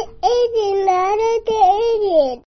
Eddie matter.